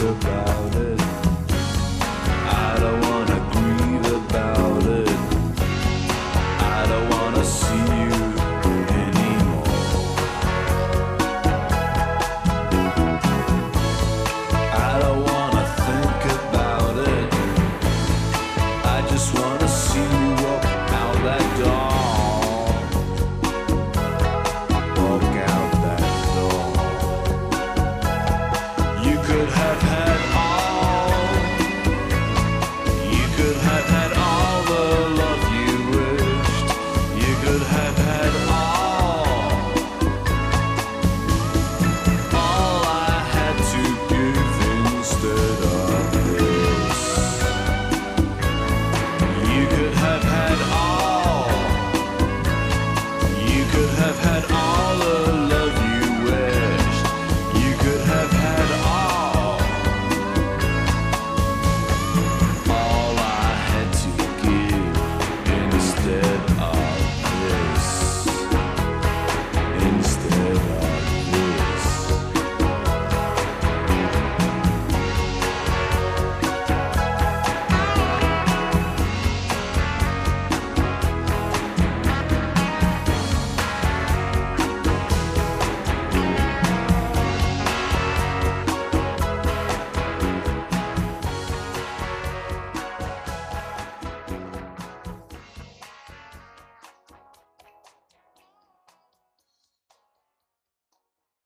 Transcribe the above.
the could have had.